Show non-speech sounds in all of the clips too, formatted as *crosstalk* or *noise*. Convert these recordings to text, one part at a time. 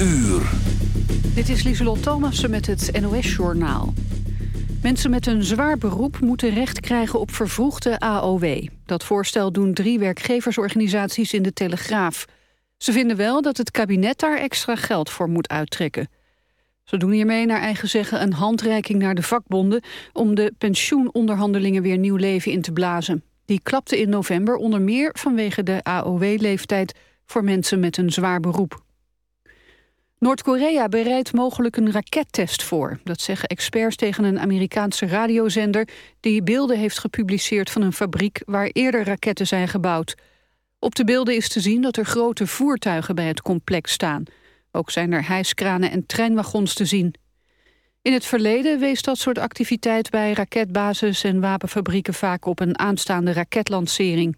uur. Dit is Lieselot Thomassen met het NOS-journaal. Mensen met een zwaar beroep moeten recht krijgen op vervroegde AOW. Dat voorstel doen drie werkgeversorganisaties in de Telegraaf. Ze vinden wel dat het kabinet daar extra geld voor moet uittrekken. Ze doen hiermee naar eigen zeggen een handreiking naar de vakbonden... om de pensioenonderhandelingen weer nieuw leven in te blazen. Die klapte in november onder meer vanwege de AOW-leeftijd... voor mensen met een zwaar beroep. Noord-Korea bereidt mogelijk een rakettest voor. Dat zeggen experts tegen een Amerikaanse radiozender... die beelden heeft gepubliceerd van een fabriek... waar eerder raketten zijn gebouwd. Op de beelden is te zien dat er grote voertuigen bij het complex staan. Ook zijn er hijskranen en treinwagons te zien. In het verleden wees dat soort activiteit bij raketbases en wapenfabrieken vaak op een aanstaande raketlancering.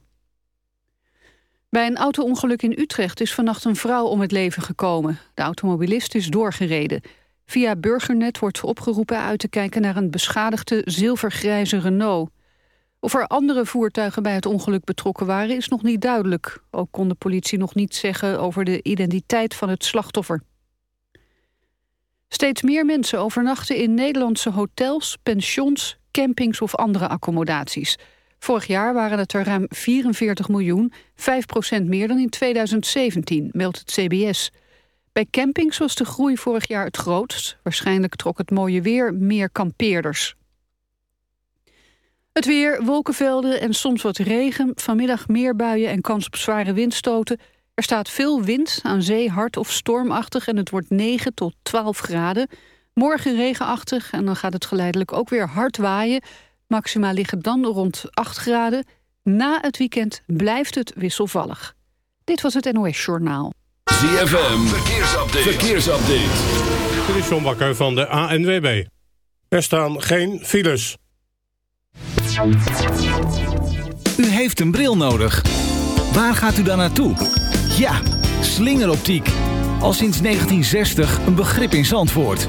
Bij een auto-ongeluk in Utrecht is vannacht een vrouw om het leven gekomen. De automobilist is doorgereden. Via Burgernet wordt opgeroepen uit te kijken naar een beschadigde zilvergrijze Renault. Of er andere voertuigen bij het ongeluk betrokken waren is nog niet duidelijk. Ook kon de politie nog niets zeggen over de identiteit van het slachtoffer. Steeds meer mensen overnachten in Nederlandse hotels, pensions, campings of andere accommodaties. Vorig jaar waren het er ruim 44 miljoen, 5% meer dan in 2017, meldt het CBS. Bij campings was de groei vorig jaar het grootst. Waarschijnlijk trok het mooie weer meer kampeerders. Het weer, wolkenvelden en soms wat regen. Vanmiddag meer buien en kans op zware windstoten. Er staat veel wind, aan zee hard of stormachtig... en het wordt 9 tot 12 graden. Morgen regenachtig en dan gaat het geleidelijk ook weer hard waaien. Maxima liggen dan rond 8 graden. Na het weekend blijft het wisselvallig. Dit was het NOS Journaal. ZFM, verkeersupdate. verkeersupdate. Dit is John Bakker van de ANWB. Er staan geen files. U heeft een bril nodig. Waar gaat u dan naartoe? Ja, slingeroptiek. Al sinds 1960 een begrip in Zandvoort.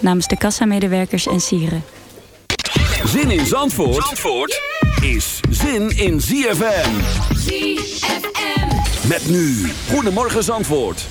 Namens de kassamedewerkers en sieren. Zin in Zandvoort, Zandvoort is zin in ZFM. ZFM. Met nu. Goedemorgen Zandvoort.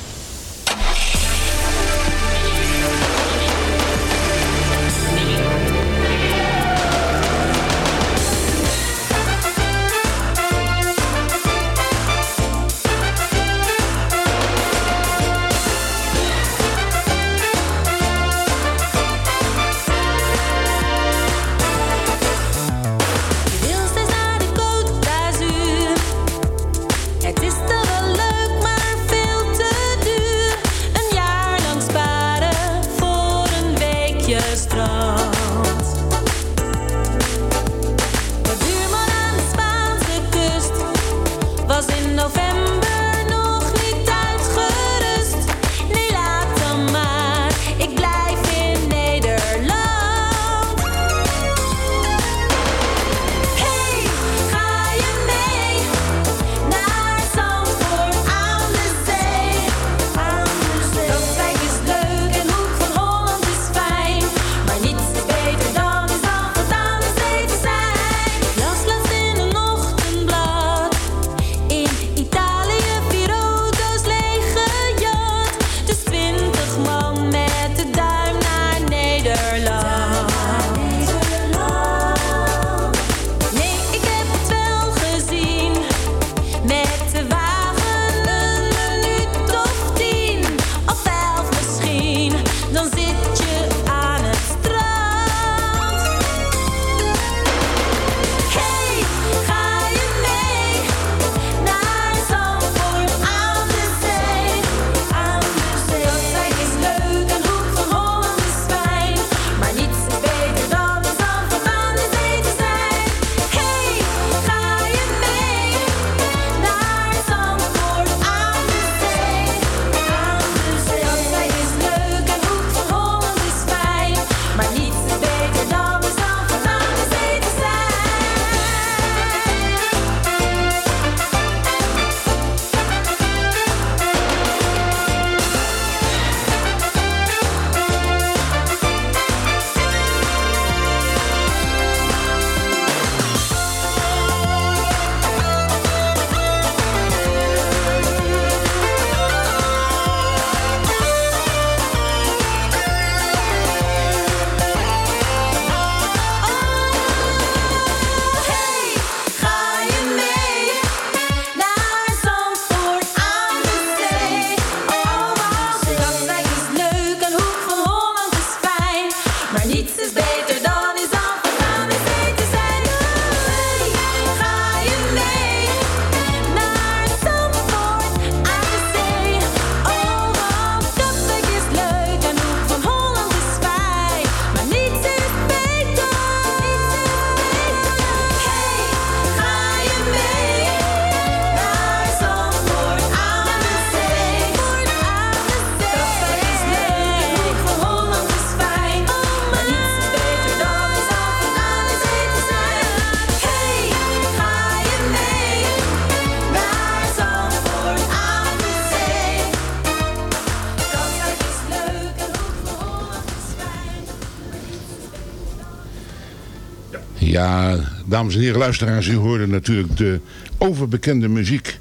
Dames en heren luisteraars, u hoorde natuurlijk de overbekende muziek.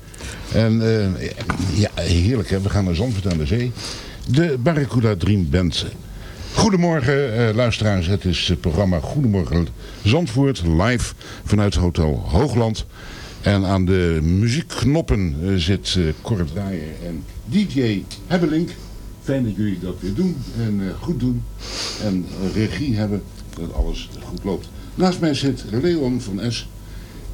En uh, ja, heerlijk hè, we gaan naar Zandvoort aan de Zee. De Barracuda Dream Band. Goedemorgen uh, luisteraars, het is het programma Goedemorgen Zandvoort live vanuit Hotel Hoogland. En aan de muziekknoppen uh, zit uh, Cor Draaier en DJ Hebbelink. Fijn dat jullie dat weer doen en goed doen. En regie hebben, dat alles goed loopt. Naast mij zit Leon van S.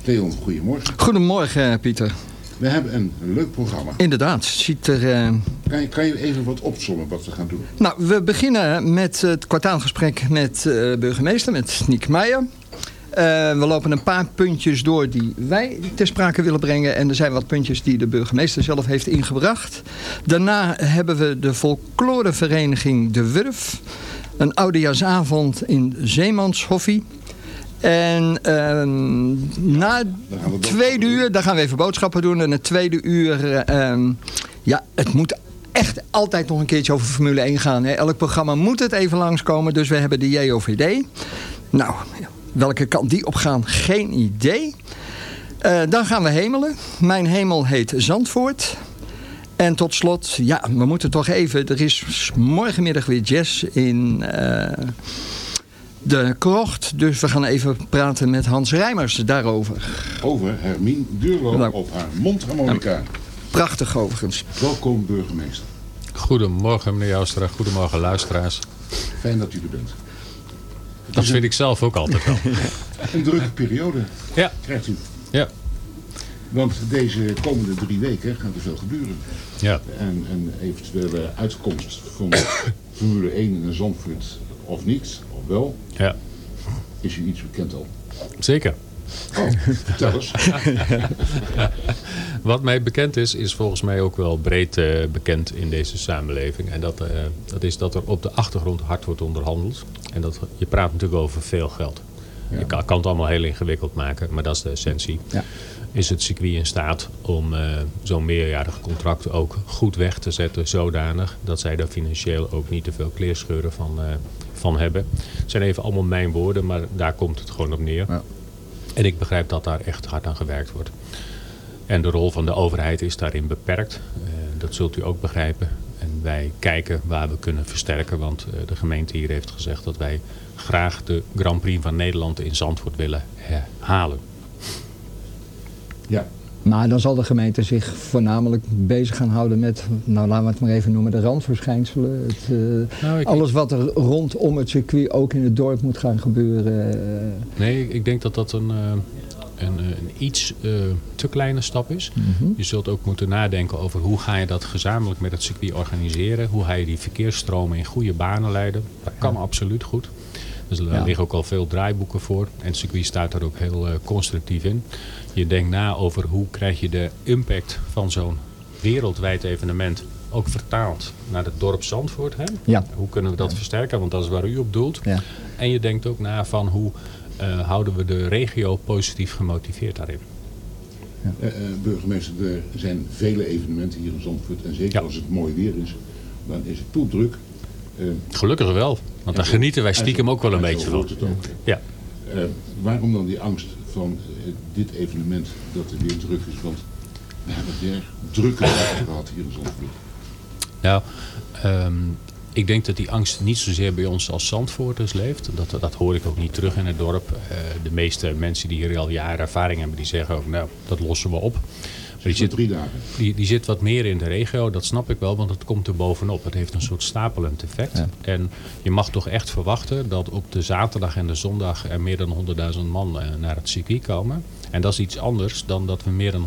Leon, goedemorgen. Goedemorgen Pieter. We hebben een leuk programma. Inderdaad. Ziet er, uh... kan, je, kan je even wat opzommen wat we gaan doen? Nou, we beginnen met het kwartaalgesprek met uh, burgemeester, met Niek Meijer. Uh, we lopen een paar puntjes door die wij ter sprake willen brengen. En er zijn wat puntjes die de burgemeester zelf heeft ingebracht. Daarna hebben we de folklorevereniging De Wurf. Een oudejaarsavond in Zeemanshoffie. En uh, na tweede uur, dan gaan we even boodschappen doen. En het tweede uur, uh, ja, het moet echt altijd nog een keertje over Formule 1 gaan. Hè. Elk programma moet het even langskomen. Dus we hebben de JOVD. Nou, welke kant die op gaan, geen idee. Uh, dan gaan we hemelen. Mijn hemel heet Zandvoort. En tot slot, ja, we moeten toch even... Er is morgenmiddag weer jazz in... Uh, de krocht. Dus we gaan even praten met Hans Rijmers daarover. Over Hermine Duurlo nou, op haar mondharmonica. Ja, prachtig overigens. Welkom burgemeester. Goedemorgen meneer Joustra, goedemorgen luisteraars. Fijn dat u er bent. Dat vind ik zelf ook altijd wel. *laughs* een drukke periode ja. krijgt u. Ja. Want deze komende drie weken gaat er veel gebeuren. Ja. En een eventuele uitkomst van *coughs* Formule 1 in Zandvoort of niet, wel. Ja. Is u iets bekend al? Zeker. Oh, vertel eens. Wat mij bekend is, is volgens mij ook wel breed uh, bekend in deze samenleving. En dat, uh, dat is dat er op de achtergrond hard wordt onderhandeld. En dat, je praat natuurlijk over veel geld. Ja. Je kan, kan, het allemaal heel ingewikkeld maken, maar dat is de essentie. Ja. Is het circuit in staat om uh, zo'n meerjarig contract ook goed weg te zetten, zodanig dat zij daar financieel ook niet te veel kleerscheuren van, van hebben. Het zijn even allemaal mijn woorden, maar daar komt het gewoon op neer. Ja. En ik begrijp dat daar echt hard aan gewerkt wordt. En de rol van de overheid is daarin beperkt. Uh, dat zult u ook begrijpen. En wij kijken waar we kunnen versterken. Want uh, de gemeente hier heeft gezegd dat wij graag de Grand Prix van Nederland in Zandvoort willen herhalen. Ja, maar dan zal de gemeente zich voornamelijk bezig gaan houden met, nou laten we het maar even noemen, de randverschijnselen. Het, uh, nou, alles wat er rondom het circuit ook in het dorp moet gaan gebeuren. Uh. Nee, ik denk dat dat een, uh, een, een, iets te kleine stap is. Mm -hmm. Je zult ook moeten nadenken over hoe ga je dat gezamenlijk met het circuit organiseren. Hoe ga je die verkeersstromen in goede banen leiden. Dat kan ja. absoluut goed. Dus er ja. liggen ook al veel draaiboeken voor. En het circuit staat daar ook heel constructief in. Je denkt na over hoe krijg je de impact van zo'n wereldwijd evenement ook vertaald naar het dorp Zandvoort. Hè? Ja. Hoe kunnen we dat ja. versterken? Want dat is waar u op doelt. Ja. En je denkt ook na van hoe uh, houden we de regio positief gemotiveerd daarin. Ja. Uh, uh, burgemeester, er zijn vele evenementen hier in Zandvoort. En zeker als het mooi weer is, dan is het poepdruk. Gelukkig wel. Want daar genieten wij stiekem ook wel een beetje van. Het ook. Ja. waarom dan die angst van dit evenement dat er weer druk is. Want we hebben het erg drukke *laughs* dagen gehad hier in Zandvoort. Nou, um, ik denk dat die angst niet zozeer bij ons als Zandvoorters leeft. Dat, dat hoor ik ook niet terug in het dorp. Uh, de meeste mensen die hier al jaren ervaring hebben, die zeggen ook, nou, dat lossen we op. Die, zit, drie dagen. Die, die zit wat meer in de regio, dat snap ik wel, want het komt er bovenop. Het heeft een soort stapelend effect. Ja. En je mag toch echt verwachten dat op de zaterdag en de zondag er meer dan 100.000 man uh, naar het circuit komen. En dat is iets anders dan dat we meer dan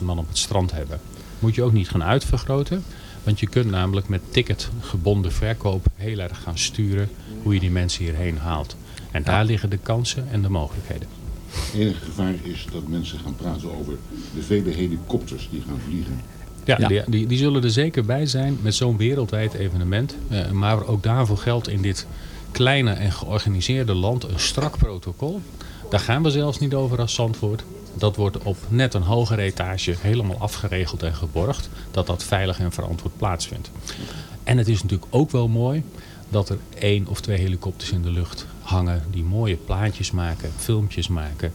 100.000 man op het strand hebben. Moet je ook niet gaan uitvergroten. Want je kunt namelijk met ticketgebonden verkoop heel erg gaan sturen hoe je die mensen hierheen haalt. En daar liggen de kansen en de mogelijkheden. Het enige gevaar is dat mensen gaan praten over de vele helikopters die gaan vliegen. Ja, ja. Die, die, die, zullen er zeker bij zijn met zo'n wereldwijd evenement. Uh, maar ook daarvoor geldt in dit kleine en georganiseerde land een strak protocol. Daar gaan we zelfs niet over als Zandvoort. Dat wordt op net een hogere etage helemaal afgeregeld en geborgd. Dat dat veilig en verantwoord plaatsvindt. En het is natuurlijk ook wel mooi dat er één of twee helikopters in de lucht hangen. Die mooie plaatjes maken, filmpjes maken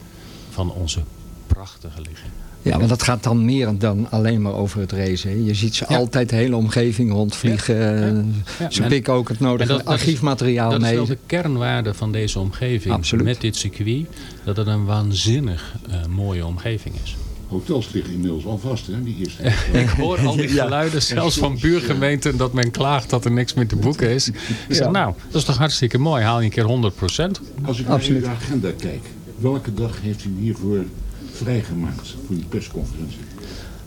van onze prachtige ligging. Ja, maar dat gaat dan meer dan alleen maar over het racen. Je ziet ze altijd de hele omgeving rondvliegen. Ja. Ze pikken ook het nodige archiefmateriaal dat mee. Dat is wel de kernwaarde van deze omgeving. Absoluut. Met dit circuit. Dat het een waanzinnig uh, mooie omgeving is. Hotels liggen inmiddels al vast, hè? Die eerste. ik hoor al die *laughs* geluiden, zelfs van buurgemeenten, dat men klaagt dat er niks meer te boeken is. Ik zeg, ja. nou, dat is toch hartstikke mooi. Haal je een keer 100% Als ik naar de agenda kijk, welke dag heeft u hiervoor vrijgemaakt voor die persconferentie?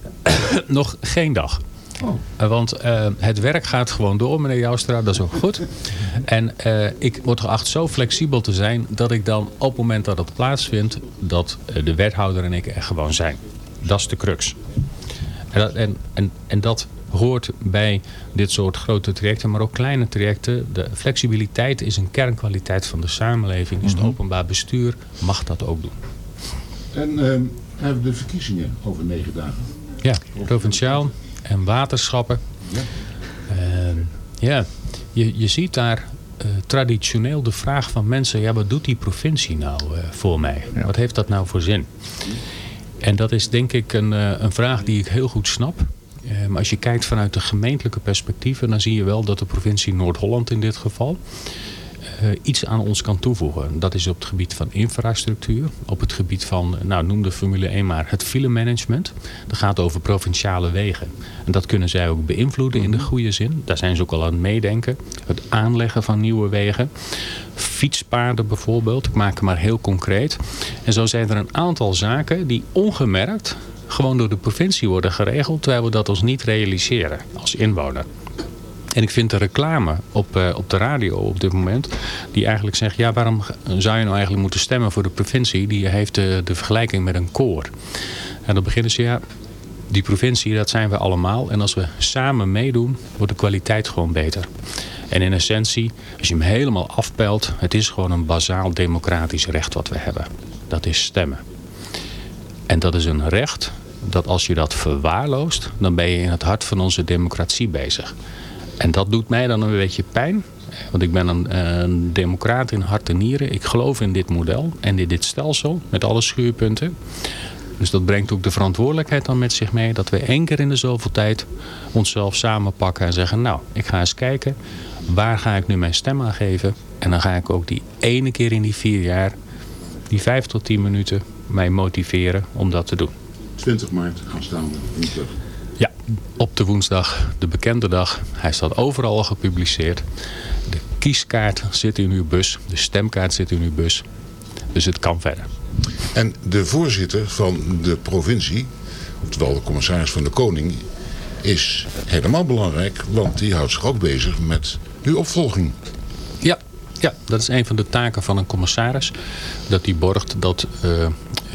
*coughs* Nog geen dag. Oh. Want uh, het werk gaat gewoon door, meneer Joustra. Dat is ook goed. *laughs* En uh, ik word geacht zo flexibel te zijn... dat ik dan op het moment dat het plaatsvindt... dat uh, de wethouder en ik er gewoon zijn. Dat is de crux. En dat, en, en, en dat hoort bij dit soort grote trajecten, maar ook kleine trajecten. De flexibiliteit is een kernkwaliteit van de samenleving. Dus het openbaar bestuur mag dat ook doen. En uh, hebben we de verkiezingen over negen dagen? Ja, provinciaal en waterschappen. Ja, uh, ja. Je, je ziet daar uh, traditioneel de vraag van mensen... ja, wat doet die provincie nou uh, voor mij? Ja. Wat heeft dat nou voor zin? En dat is denk ik een, uh, een vraag die ik heel goed snap. Maar als je kijkt vanuit de gemeentelijke perspectieven... dan zie je wel dat de provincie Noord-Holland in dit geval... Uh, iets aan ons kan toevoegen. Dat is op het gebied van infrastructuur. Op het gebied van, nou noem de Formule 1 maar, het filemanagement. Dat gaat over provinciale wegen. En dat kunnen zij ook beïnvloeden in de goede zin. Daar zijn ze ook al aan het meedenken. Het aanleggen van nieuwe wegen. Fietspaden bijvoorbeeld. Ik maak het maar heel concreet. En zo zijn er een aantal zaken die ongemerkt gewoon door de provincie worden geregeld. Terwijl we dat ons niet realiseren als inwoner. En ik vind de reclame op, uh, op de radio op dit moment... die eigenlijk zegt... ja, waarom zou je nou eigenlijk moeten stemmen voor de provincie? Die heeft de, de vergelijking met een koor. En dan beginnen ze... ja, die provincie, dat zijn we allemaal. En als we samen meedoen, wordt de kwaliteit gewoon beter. En in essentie, als je hem helemaal afpelt... het is gewoon een bazaal democratisch recht wat we hebben. Dat is stemmen. En dat is een recht dat als je dat verwaarloost... dan ben je in het hart van onze democratie bezig. En dat doet mij dan een beetje pijn. Want ik ben een, democraat in hart en nieren. Ik geloof in dit model en in dit stelsel met alle schuurpunten. Dus dat brengt ook de verantwoordelijkheid dan met zich mee. Dat we één keer in de zoveel tijd onszelf samenpakken en zeggen... nou, ik ga eens kijken. Waar ga ik nu mijn stem aan geven? En dan ga ik ook die ene keer in die vier jaar... die vijf tot tien minuten mij motiveren om dat te doen. 20 maart aanstaande woensdag. Ja, op de woensdag, de bekende dag. Hij staat overal al gepubliceerd. De kieskaart zit in uw bus. De stemkaart zit in uw bus. Dus het kan verder. En de voorzitter van de provincie, oftewel de commissaris van de Koning, is helemaal belangrijk. Want die houdt zich ook bezig met uw opvolging. Ja, ja, dat is een van de taken van een commissaris. Dat die borgt dat uh,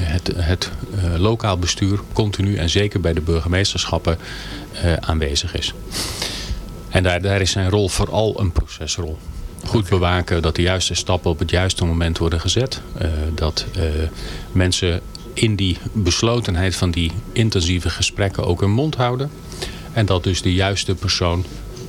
het, het uh, lokaal bestuur continu en zeker bij de burgemeesterschappen uh, aanwezig is. En daar, daar is zijn rol vooral een procesrol. Goed bewaken dat de juiste stappen op het juiste moment worden gezet. Uh, dat mensen in die beslotenheid van die intensieve gesprekken ook hun mond houden. En dat dus de juiste persoon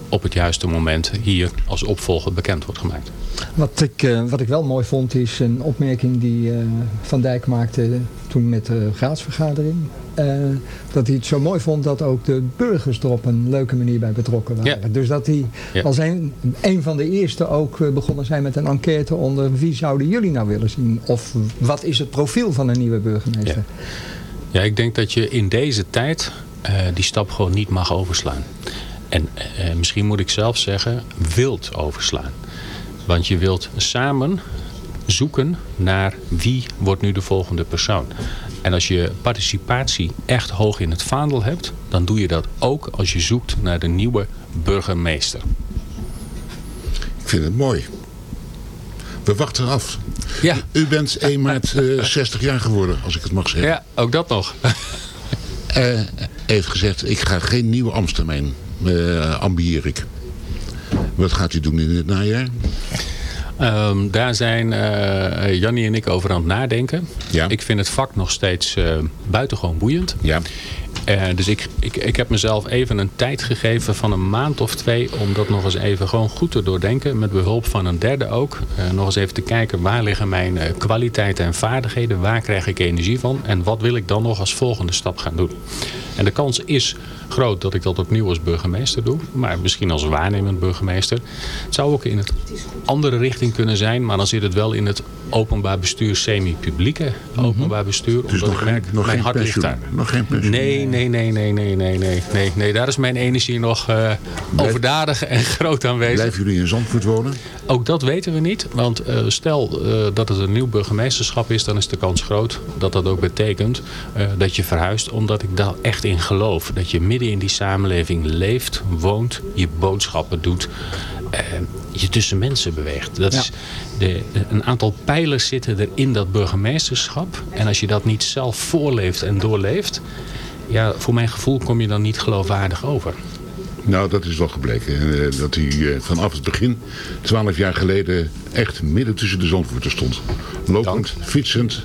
op het juiste moment hier als opvolger bekend wordt gemaakt. Wat ik, uh, wat ik wel mooi vond is een opmerking die uh, Van Dijk maakte toen met de raadsvergadering. Uh, dat hij het zo mooi vond dat ook de burgers er op een leuke manier bij betrokken waren. Ja. Dus dat hij ja. als een, een van de eerste ook begonnen zijn met een enquête onder wie zouden jullie nou willen zien? Of wat is het profiel van een nieuwe burgemeester? Ja, ja ik denk dat je in deze tijd die stap gewoon niet mag overslaan. En misschien moet ik zelf zeggen, wilt overslaan. Want je wilt samen zoeken naar wie wordt nu de volgende persoon. En als je participatie echt hoog in het vaandel hebt... dan doe je dat ook als je zoekt naar de nieuwe burgemeester. Ik vind het mooi. We wachten af. Ja. U bent *laughs* 1 maart uh, 60 jaar geworden, als ik het mag zeggen. Ja, ook dat nog. *laughs* uh, heeft gezegd, ik ga geen nieuwe ambtstermijn uh, ambieer ik. Wat gaat u doen in het najaar? Um, daar zijn uh, Jannie en ik over aan het nadenken. Ja. Ik vind het vak nog steeds uh, buitengewoon boeiend. Ja. Uh, dus ik, ik, ik heb mezelf even een tijd gegeven van een maand of twee... om dat nog eens even gewoon goed te doordenken. Met behulp van een derde ook. Uh, nog eens even te kijken waar liggen mijn uh, kwaliteiten en vaardigheden. Waar krijg ik energie van? En wat wil ik dan nog als volgende stap gaan doen? En de kans is groot dat ik dat opnieuw als burgemeester doe. Maar misschien als waarnemend burgemeester. Het zou ook in het andere richting kunnen zijn. Maar dan zit het wel in het openbaar bestuur, semi-publieke mhm. openbaar bestuur. Dus omdat ik merk, nog mijn hart daar. Nog geen pensioen. Nee, nee, nee, nee, nee, nee, nee. nee, nee. Daar is mijn energie nog eh, overdadig en *laughs* groot aanwezig. Blijven jullie in Zandvoort wonen? Ook dat weten we niet. Want eh, stel eh, dat het een nieuw burgemeesterschap is, dan is de kans groot dat dat ook betekent dat je verhuist. Omdat ik daar echt in geloof. Dat je midden in die samenleving leeft, woont, je boodschappen doet. je tussen mensen beweegt. Dat ja. is de, een aantal pijlers zitten er in dat burgemeesterschap. En als je dat niet zelf voorleeft en doorleeft... ja, voor mijn gevoel kom je dan niet geloofwaardig over. Nou, dat is wel gebleken. Uh, dat hij uh, vanaf het begin, twaalf jaar geleden, echt midden tussen de zandvoorten stond. Lopend, Dank. fietsend.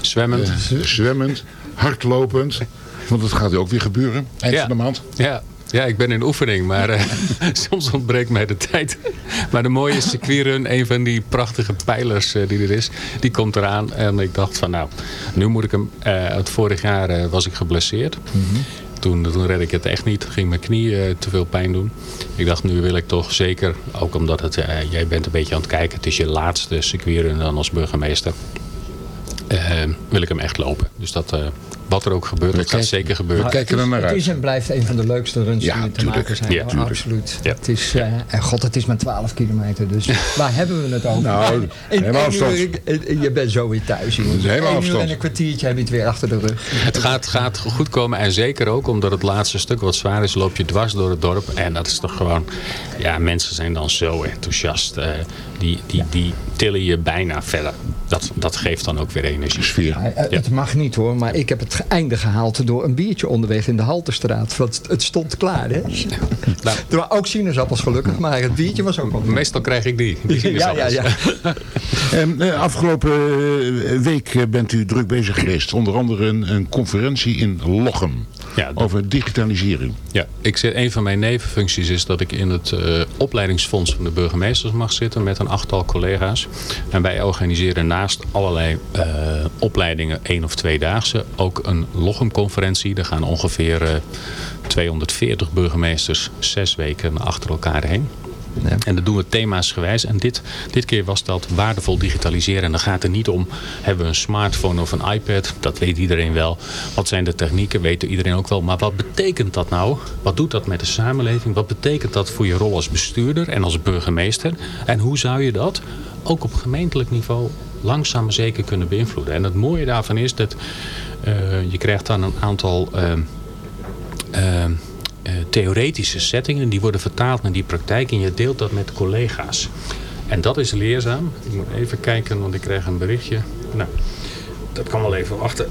Zwemmend. Uh, zwemmend, hardlopend. Want dat gaat ook weer gebeuren, eind ja. van de maand. Ja, ja, ik ben in oefening, maar uh, *laughs* soms ontbreekt mij de tijd. Maar de mooie circuitrun, een van die prachtige pijlers uh, die er is, die komt eraan. En ik dacht van nou, nu moet ik hem... Uh, het vorig jaar was ik geblesseerd. Mm -hmm. Toen, toen redde ik het echt niet. Ging mijn knie te veel pijn doen. Ik dacht, nu wil ik toch zeker, ook omdat het, jij bent een beetje aan het kijken. Het is je laatste circuitrun dan als burgemeester. wil ik hem echt lopen. Dus dat wat er ook gebeurt, dat gaat zeker gebeuren. We kijken er naar uit. Het is en blijft een van de leukste runs ja, die te tuurlijk. maken zijn. Ja, oh, absoluut. Ja. Het is, uh, en god, het is maar 12 kilometer. Dus waar hebben we het over? Nou, helemaal afstand. Uur, je bent zo weer thuis. Jongen. Helemaal Eén afstand. uur en een kwartiertje heb je het weer achter de rug. Het gaat, gaat goed komen. En zeker ook omdat het laatste stuk wat zwaar is, loop je dwars door het dorp. En dat is toch gewoon... Ja, mensen zijn dan zo enthousiast. Uh, die, die, die tillen je bijna verder. Dat, dat geeft dan ook weer energie. Sfeer. Ja, het mag niet hoor, maar ik heb het einde gehaald door een biertje onderweg in de Halterstraat. Want het stond klaar, hè? Nou. Er waren ook sinaasappels gelukkig, maar het biertje was ook op. Meestal krijg ik die, die *laughs* ja, ja, ja. en, uh, *laughs* afgelopen week bent u druk bezig geweest. Onder andere een, een conferentie in Lochem. Ja, over digitalisering. Ja, ik zit, een van mijn nevenfuncties is dat ik in het uh, opleidingsfonds van de burgemeesters mag zitten met een achttal collega's. En wij organiseren naast allerlei uh, opleidingen, één of tweedaagse, ook een Lochem-conferentie. Daar gaan ongeveer uh, 240 burgemeesters zes weken achter elkaar heen. Ja. En dat doen we thema's gewijs. En dit, dit keer was dat waardevol digitaliseren. En dan gaat het niet om, hebben we een smartphone of een iPad? Dat weet iedereen wel. Wat zijn de technieken? Weet iedereen ook wel. Maar wat betekent dat nou? Wat doet dat met de samenleving? Wat betekent dat voor je rol als bestuurder en als burgemeester? En hoe zou je dat ook op gemeentelijk niveau langzaam maar zeker kunnen beïnvloeden? En het mooie daarvan is dat uh, je krijgt dan een aantal... Uh, uh, theoretische settingen. Die worden vertaald naar die praktijk en je deelt dat met collega's. En dat is leerzaam. Ik moet even kijken, want ik krijg een berichtje. Nou, dat kan wel even wachten.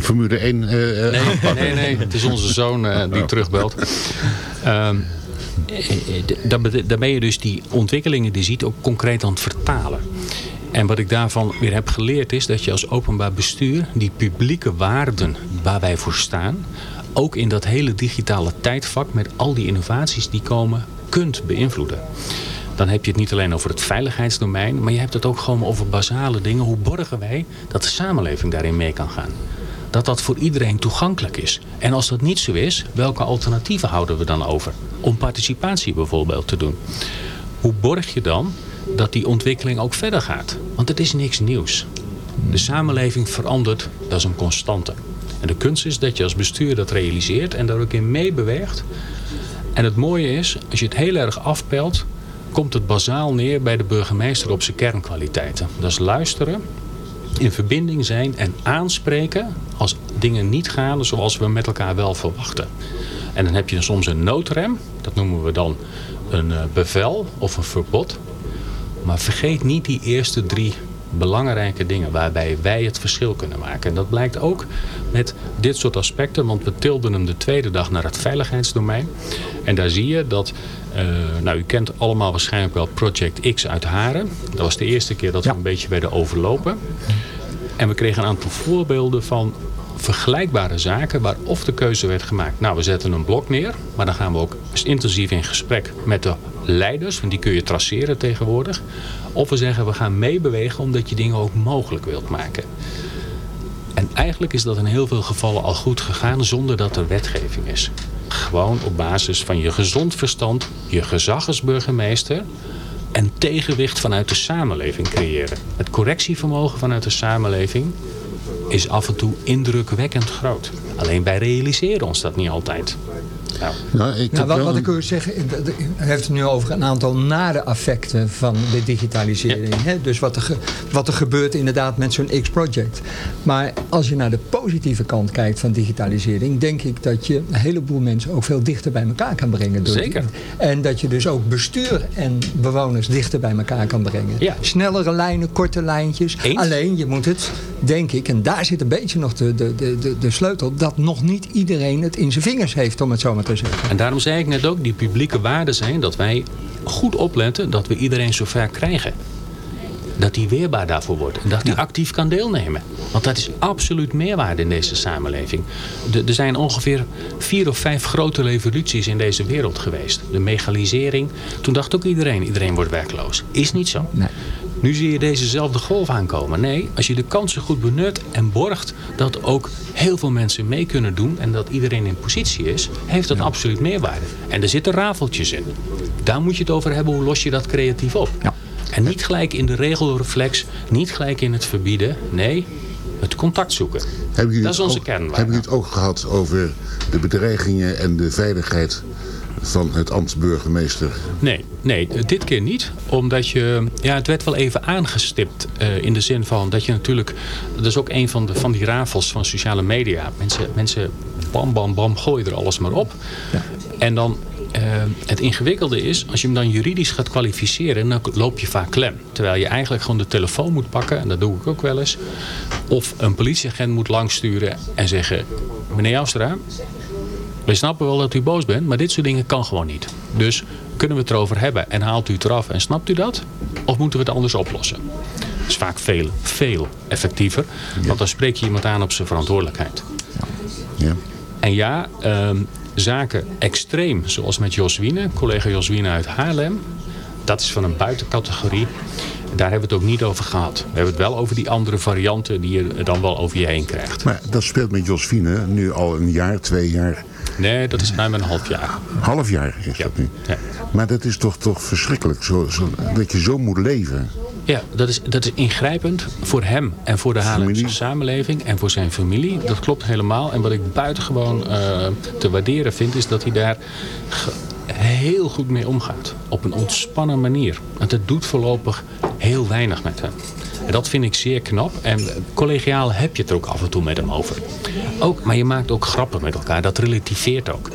Formule 1 uh, nee, nee, nee, het is onze zoon uh, die terugbelt. Um, dan, dan ben je dus die ontwikkelingen die ziet ook concreet aan het vertalen. En wat ik daarvan weer heb geleerd is dat je als openbaar bestuur die publieke waarden waar wij voor staan ook in dat hele digitale tijdvak met al die innovaties die komen, kunt beïnvloeden. Dan heb je het niet alleen over het veiligheidsdomein, maar je hebt het ook gewoon over basale dingen. Hoe borgen wij dat de samenleving daarin mee kan gaan? Dat dat voor iedereen toegankelijk is. En als dat niet zo is, welke alternatieven houden we dan over? Om participatie bijvoorbeeld te doen. Hoe borg je dan dat die ontwikkeling ook verder gaat? Want het is niks nieuws. De samenleving verandert, dat is een constante. En de kunst is dat je als bestuur dat realiseert en daar ook in meebeweegt. En het mooie is, als je het heel erg afpelt, komt het bazaal neer bij de burgemeester op zijn kernkwaliteiten. Dat is luisteren, in verbinding zijn en aanspreken als dingen niet gaan zoals we met elkaar wel verwachten. En dan heb je soms een noodrem, dat noemen we dan een bevel of een verbod. Maar vergeet niet die eerste drie belangrijke dingen waarbij wij het verschil kunnen maken. En dat blijkt ook met dit soort aspecten, want we tilden hem de tweede dag naar het veiligheidsdomein. En daar zie je dat, uh, nou u kent allemaal waarschijnlijk wel Project X uit Haren. Dat was de eerste keer dat we een beetje werden overlopen. En we kregen een aantal voorbeelden van vergelijkbare zaken waar of de keuze werd gemaakt. Nou, we zetten een blok neer, maar dan gaan we ook intensief in gesprek met de leiders, want die kun je traceren tegenwoordig. Of we zeggen we gaan meebewegen omdat je dingen ook mogelijk wilt maken. En eigenlijk is dat in heel veel gevallen al goed gegaan zonder dat er wetgeving is. Gewoon op basis van je gezond verstand, je gezag als burgemeester en tegenwicht vanuit de samenleving creëren. Het correctievermogen vanuit de samenleving is af en toe indrukwekkend groot. Alleen wij realiseren ons dat niet altijd. Nou, nou, ik nou, wat, wat, ik wil zeggen, u heeft het nu over een aantal nare effecten van de digitalisering. Hè? Dus wat er, wat er gebeurt inderdaad met zo'n X-project. Maar als je naar de positieve kant kijkt van digitalisering, denk ik dat je een heleboel mensen ook veel dichter bij elkaar kan brengen. Door Zeker. en dat je dus ook bestuur en bewoners dichter bij elkaar kan brengen. Ja. Snellere lijnen, korte lijntjes. Alleen je moet het, denk ik, en daar zit een beetje nog de, de, de, de sleutel, dat nog niet iedereen het in zijn vingers heeft om het zo maar en daarom zei ik net ook, die publieke waarden zijn dat wij goed opletten dat we iedereen zover krijgen. Dat die weerbaar daarvoor wordt. En dat die actief kan deelnemen. Want dat is absoluut meerwaarde in deze samenleving. er zijn ongeveer vier of vijf grote revoluties in deze wereld geweest. De megalisering. Toen dacht ook iedereen, iedereen wordt werkloos. Is niet zo. Nee. Nu zie je dezezelfde golf aankomen. Nee, als je de kansen goed benut en borgt dat ook heel veel mensen mee kunnen doen en dat iedereen in positie is, heeft dat absoluut meerwaarde. En er zitten rafeltjes in. Daar moet je het over hebben, hoe los je dat creatief op. Ja. En niet gelijk in de regelreflex, niet gelijk in het verbieden. Nee, het contact zoeken. dat is onze kernwaarde. Hebben jullie het ook gehad over de bedreigingen en de veiligheid van het ambt burgemeester? Nee, nee, dit keer niet. Omdat je, ja, het werd wel even aangestipt uh, in de zin van dat je natuurlijk, dat is ook een van, de, van die rafels van sociale media. Mensen, mensen bam, bam, bam, gooien er alles maar op. Ja. En dan uh, het ingewikkelde is, als je hem dan juridisch gaat kwalificeren, dan loop je vaak klem. Terwijl je eigenlijk gewoon de telefoon moet pakken, en dat doe ik ook wel eens. Of een politieagent moet langsturen en zeggen, meneer Joustra, we snappen wel dat u boos bent, maar dit soort dingen kan gewoon niet. Dus kunnen we het erover hebben en haalt u het eraf en snapt u dat? Of moeten we het anders oplossen? Dat is vaak veel, veel effectiever, want dan spreek je iemand aan op zijn verantwoordelijkheid. Ja. En ja, ehm, zaken extreem, zoals met Joswine, collega Joswine uit Haarlem, dat is van een buitencategorie. Daar hebben we het ook niet over gehad. We hebben het wel over die andere varianten die je dan wel over je heen krijgt. Maar dat speelt met Josfine nu al een jaar, twee jaar. Nee, dat is ruim een half jaar. Half jaar is dat nu. Ja. Maar dat is toch, toch verschrikkelijk, zo, zo, dat je zo moet leven. Ja, dat is, dat is ingrijpend voor hem en voor de Haarlemse samenleving en voor zijn familie. Dat klopt helemaal. En wat ik buitengewoon uh, te waarderen vind, is dat hij daar heel goed mee omgaat. Op een ontspannen manier. Want het doet voorlopig heel weinig met hem. En dat vind ik zeer knap. En collegiaal heb je het er ook af en toe met hem over. Ook, maar je maakt ook grappen met elkaar. Dat relativeert ook.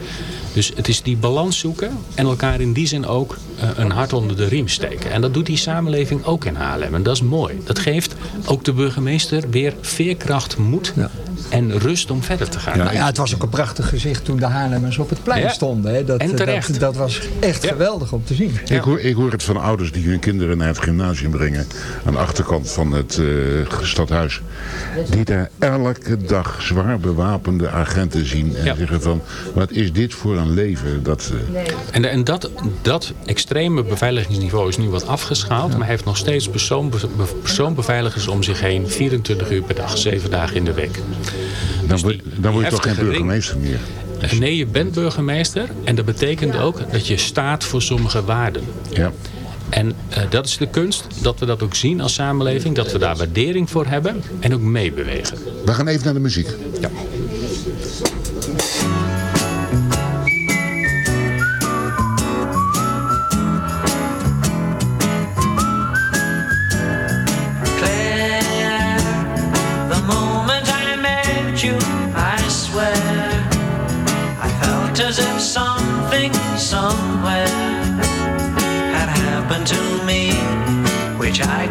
Dus het is die balans zoeken en elkaar in die zin ook uh, een hart onder de riem steken. En dat doet die samenleving ook in Haarlem. En dat is mooi. Dat geeft ook de burgemeester weer veerkracht, moed ja en rust om verder te gaan. Ja, ja, het was ook een prachtig gezicht toen de Haarlemmers op het plein stonden. Hè. Dat, en terecht. Dat, dat was echt geweldig om te zien. Ik, hoor, ik hoor het van ouders die hun kinderen naar het gymnasium brengen. Aan de achterkant van het uh, stadhuis. Die daar elke dag zwaar bewapende agenten zien. En zeggen van, wat is dit voor een leven? Dat, uh... En, en dat, dat extreme beveiligingsniveau is nu wat afgeschaald. Maar hij heeft nog steeds persoon, persoonbeveiligers om zich heen. 24 uur per dag, 7 dagen in de week. Dan, dus word, dan word je toch geen burgemeester meer? Nee, je bent burgemeester. En dat betekent ook dat je staat voor sommige waarden. Ja. En uh, dat is de kunst, dat we dat ook zien als samenleving. Dat we daar waardering voor hebben en ook meebewegen. We gaan even naar de muziek. Ja.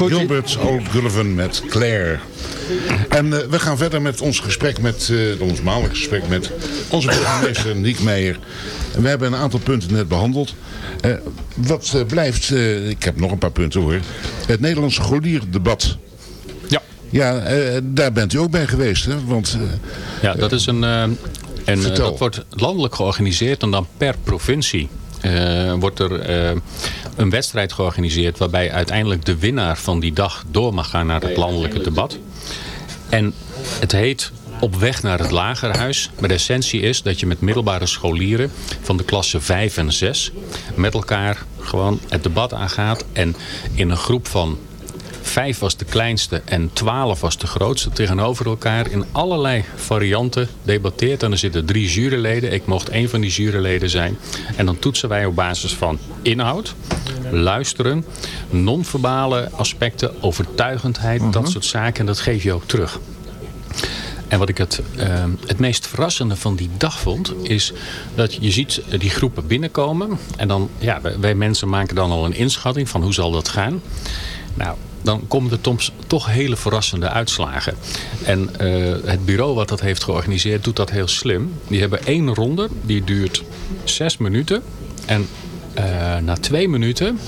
muziek. Gilbert O'Gullivan met Claire. En eh, we gaan verder met ons gesprek met, eh, ons maandelijks gesprek met onze burgemeester Niek Meijer. We hebben een aantal punten net behandeld. Eh, wat blijft, eh, ik heb nog een paar punten hoor, het Nederlands scholierdebat. Ja. Ja, eh, daar bent u ook bij geweest hè? Want, eh, Ja, dat is een... en dat wordt landelijk georganiseerd en dan per provincie eh, wordt er eh, een wedstrijd georganiseerd waarbij uiteindelijk de winnaar van die dag door mag gaan naar het landelijke debat. En het heet op weg naar het lagerhuis. Maar de essentie is dat je met middelbare scholieren van de klasse 5 en 6 met elkaar gewoon het debat aangaat. En in een groep van Vijf was de kleinste en twaalf was de grootste tegenover elkaar in allerlei varianten debatteert. En er zitten drie juryleden. Ik mocht één van die juryleden zijn. En dan toetsen wij op basis van inhoud, luisteren, non-verbale aspecten, overtuigendheid, dat soort zaken. En dat geef je ook terug. En wat ik het, eh, het meest verrassende van die dag vond, is dat je ziet die groepen binnenkomen. En dan, ja, wij, wij mensen maken dan al een inschatting van hoe zal dat gaan. Nou, dan komen er soms toch hele verrassende uitslagen. En eh, het bureau wat dat heeft georganiseerd doet dat heel slim. Die hebben één ronde, die duurt zes minuten. En eh, na twee minuten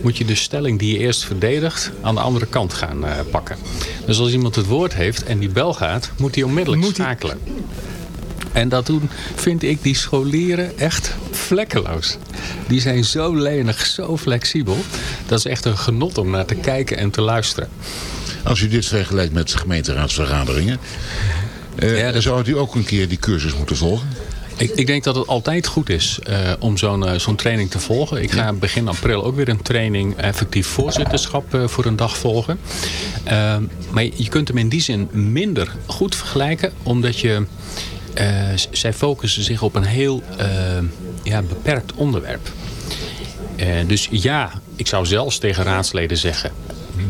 moet je de stelling die je eerst verdedigt aan de andere kant gaan eh, pakken. Dus als iemand het woord heeft en die bel gaat, moet hij onmiddellijk schakelen. En dat doen vind ik die scholieren echt vlekkeloos. Die zijn zo lenig, zo flexibel. Dat is echt een genot om naar te kijken en te luisteren. Als u dit vergelijkt met gemeenteraadsvergaderingen, eh, zou u ook een keer die cursus moeten volgen? Ik, ik denk dat het altijd goed is eh, om zo'n eh, zo'n training te volgen. Ik ga begin april ook weer een training effectief voorzitterschap eh, voor een dag volgen. Maar je kunt hem in die zin minder goed vergelijken. Omdat je, zij focussen zich op een heel eh, ja, beperkt onderwerp. Eh, dus ja, ik zou zelfs tegen raadsleden zeggen...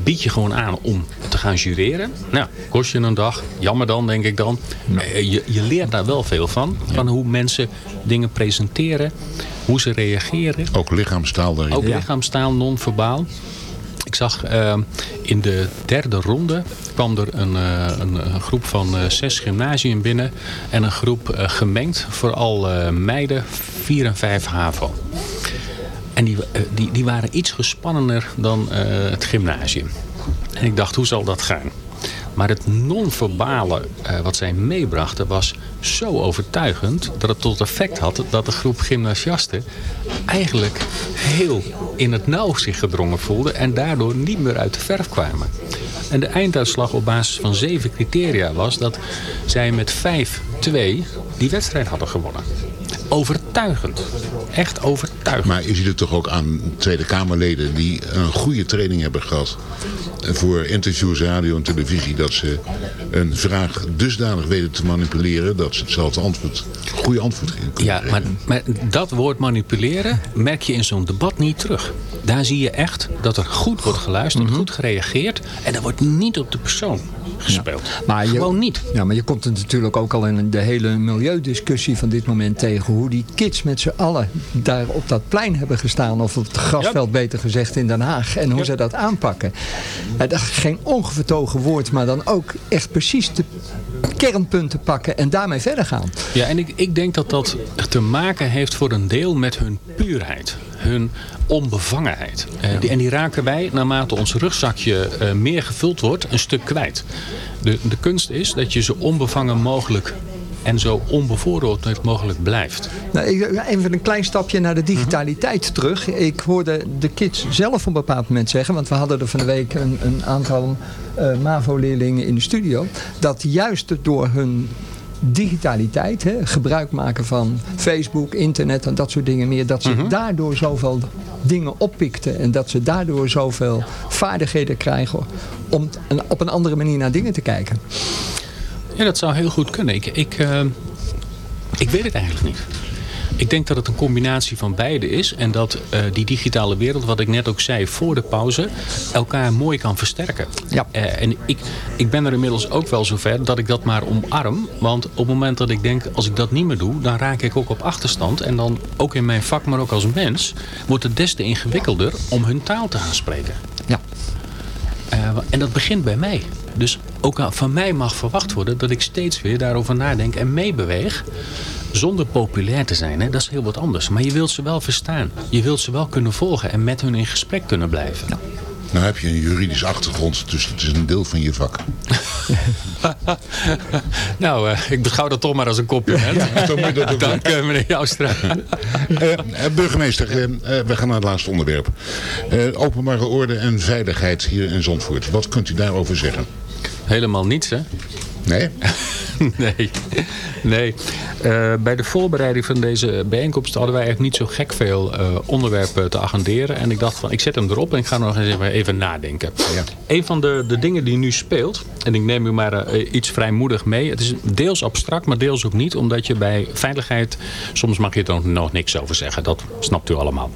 bied je gewoon aan om te gaan jureren. Nou, kost je een dag. Jammer dan, denk ik dan. Eh, je, je leert daar wel veel van. Van hoe mensen dingen presenteren. Hoe ze reageren. Ook lichaamstaal daarin. Ook lichaamstaal, non-verbaal. Ik zag eh, in de derde ronde kwam er een, eh, een, groep van eh, zes gymnasium binnen. En een groep eh, gemengd, vooral meiden, 4 en 5 HAVO. En die, die, die waren iets gespannender dan het gymnasium. En ik dacht, hoe zal dat gaan? Maar het non-verbale eh, wat zij meebrachten was zo overtuigend... dat het tot effect had dat de groep gymnasiasten eigenlijk heel in het nauw zich gedrongen voelde... en daardoor niet meer uit de verf kwamen. En de einduitslag op basis van zeven criteria was dat zij met 5-2 die wedstrijd hadden gewonnen. Overtuigend. Echt overtuigend. Maar je ziet het toch ook aan Tweede Kamerleden die een goede training hebben gehad voor interviews, radio en televisie. Dat ze een vraag dusdanig weten te manipuleren dat ze hetzelfde antwoord, goede antwoord kunnen Ja, maar, maar dat woord manipuleren merk je in zo'n debat niet terug. Daar zie je echt dat er goed wordt geluisterd, Mhm. goed gereageerd. En er wordt niet op de persoon gespeeld. Maar je, Gewoon niet. Ja, maar je komt het natuurlijk ook al in de hele milieudiscussie van dit moment tegen. Hoe die kids met z'n allen daar op dat plein hebben gestaan. Of op het grasveld beter gezegd in Den Haag. En hoe ze dat aanpakken. Ja, dat is geen ongevertogen woord. Maar dan ook echt precies de kernpunten pakken. En daarmee verder gaan. Ja, en ik, ik denk dat dat te maken heeft voor een deel met hun puurheid. Hun die, en die raken wij, naarmate ons rugzakje eh, meer gevuld wordt, een stuk kwijt. De, de kunst is dat je zo onbevangen mogelijk en zo onbevooroordeeld mogelijk blijft. Nou, ik- even een klein stapje naar de digitaliteit terug. Ik hoorde de kids zelf op een bepaald moment zeggen... want we hadden er van de week een, een aantal eh, MAVO-leerlingen in de studio... dat juist door hun digitaliteit, hè, gebruik maken van Facebook, internet en dat soort dingen meer... dat ze daardoor zoveel dingen oppikten... en dat ze daardoor zoveel vaardigheden krijgen... om op een andere manier naar dingen te kijken. Ja, dat zou heel goed kunnen. Ik, ik, eh, ik weet het eigenlijk niet. Ik denk dat het een combinatie van beide is. En dat eh, die digitale wereld, wat ik net ook zei voor de pauze, elkaar mooi kan versterken. Ja. Eh, en ik, ik ben er inmiddels ook wel zover dat ik dat maar omarm. Want op het moment dat ik denk, als ik dat niet meer doe, dan raak ik ook op achterstand. En dan ook in mijn vak, maar ook als mens, wordt het des te ingewikkelder om hun taal te gaan spreken. Ja. Eh, en dat begint bij mij. Dus ook van mij mag verwacht worden dat ik steeds weer daarover nadenk en meebeweeg. Zonder populair te zijn, hè? dat is heel wat anders. Maar je wilt ze wel verstaan. Je wilt ze wel kunnen volgen en met hun in gesprek kunnen blijven. Nou heb je een juridische achtergrond, dus het is een deel van je vak. *laughs* nou, eh, ik beschouw dat toch maar als een compliment. Ja, *laughs* Dank eh, meneer Joustra. *laughs* Eh, burgemeester, we gaan naar het laatste onderwerp. Openbare orde en veiligheid hier in Zandvoort. Wat kunt u daarover zeggen? Helemaal niets, hè? Nee? *laughs* nee. nee. Eh, bij de voorbereiding van deze bijeenkomst hadden wij eigenlijk niet zo gek veel eh, onderwerpen te agenderen. En ik dacht van, ik zet hem erop en ik ga nog eens even, even nadenken. Ja. Een van de, de dingen die nu speelt, en ik neem u maar eh, iets vrijmoedig mee. Het is deels abstract, maar deels ook niet. Omdat je bij veiligheid, soms mag je er nog niks over zeggen. Dat snapt u allemaal.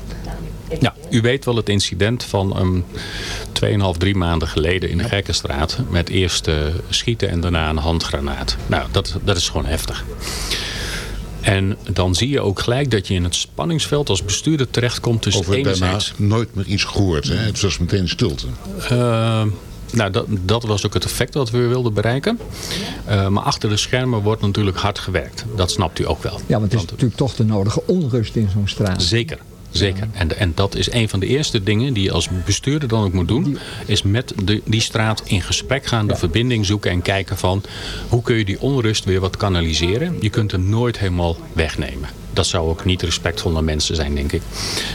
Ja, u weet wel het incident van um, 2,5, 3 maanden geleden in de Gekkenstraat. Met eerst eh, schieten en daarna een handgranaat. Nou, dat, dat is gewoon heftig. En dan zie je ook gelijk dat je in het spanningsveld als bestuurder terechtkomt tussen Over daarna nooit meer iets gehoord. Hè? Het was meteen stilte. Uh, nou, dat, dat was ook het effect dat we wilden bereiken. Uh, maar achter de schermen wordt natuurlijk hard gewerkt. Dat snapt u ook wel. Ja, want het is natuurlijk toch de nodige onrust in zo'n straat. Zeker. Zeker. En, en dat is een van de eerste dingen die je als bestuurder dan ook moet doen. Is met de, die straat in gesprek gaan, de verbinding zoeken en kijken van hoe kun je die onrust weer wat kanaliseren. Je kunt hem nooit helemaal wegnemen. Dat zou ook niet respectvol naar mensen zijn, denk ik.